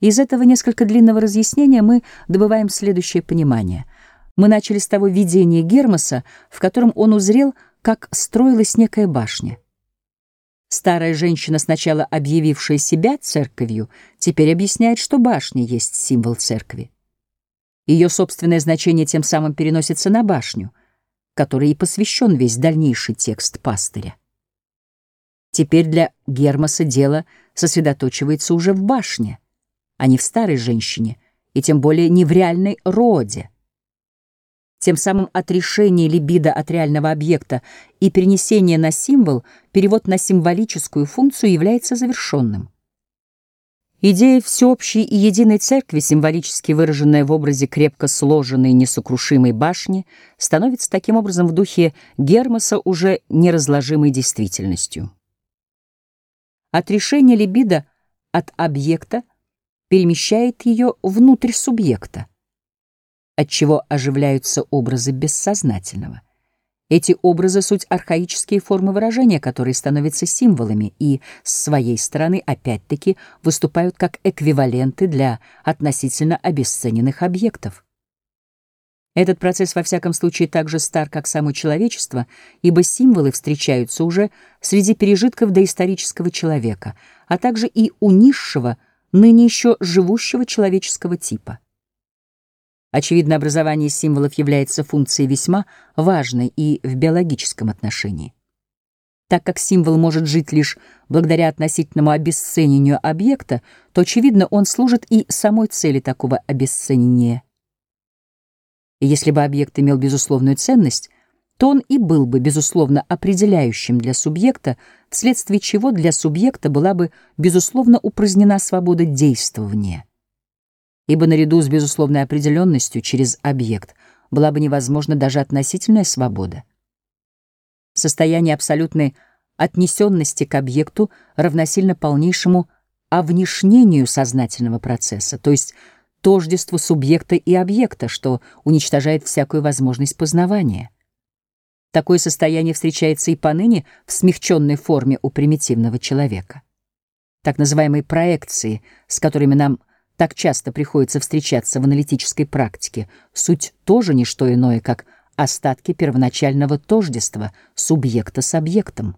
Из этого несколько длинного разъяснения мы добываем следующее понимание. Мы начали с того видения Гермоса, в котором он узрел, как строилась некая башня. Старая женщина, сначала объявившая себя церковью, теперь объясняет, что башня есть символ церкви. Ее собственное значение тем самым переносится на башню, которой и посвящен весь дальнейший текст пастыря. Теперь для Гермоса дело сосредоточивается уже в башне — а не в старой женщине, и тем более не в реальной роде. Тем самым отрешение либидо от реального объекта и перенесение на символ, перевод на символическую функцию является завершенным. Идея всеобщей и единой церкви, символически выраженная в образе крепко сложенной несокрушимой башни, становится таким образом в духе Гермоса уже неразложимой действительностью. Отрешение либидо от объекта перемещает ее внутрь субъекта, отчего оживляются образы бессознательного. Эти образы — суть архаические формы выражения, которые становятся символами и, с своей стороны, опять-таки, выступают как эквиваленты для относительно обесцененных объектов. Этот процесс, во всяком случае, так же стар, как само человечество, ибо символы встречаются уже среди пережитков доисторического человека, а также и у низшего — ныне еще живущего человеческого типа. Очевидно, образование символов является функцией весьма важной и в биологическом отношении. Так как символ может жить лишь благодаря относительному обесценению объекта, то, очевидно, он служит и самой цели такого обесценения. И если бы объект имел безусловную ценность, то он и был бы, безусловно, определяющим для субъекта, вследствие чего для субъекта была бы, безусловно, упразднена свобода действования. Ибо наряду с безусловной определенностью через объект была бы невозможна даже относительная свобода. Состояние абсолютной отнесенности к объекту равносильно полнейшему овнешнению сознательного процесса, то есть тождеству субъекта и объекта, что уничтожает всякую возможность познавания. Такое состояние встречается и поныне в смягченной форме у примитивного человека. Так называемые проекции, с которыми нам так часто приходится встречаться в аналитической практике, суть тоже не что иное, как остатки первоначального тождества субъекта с объектом.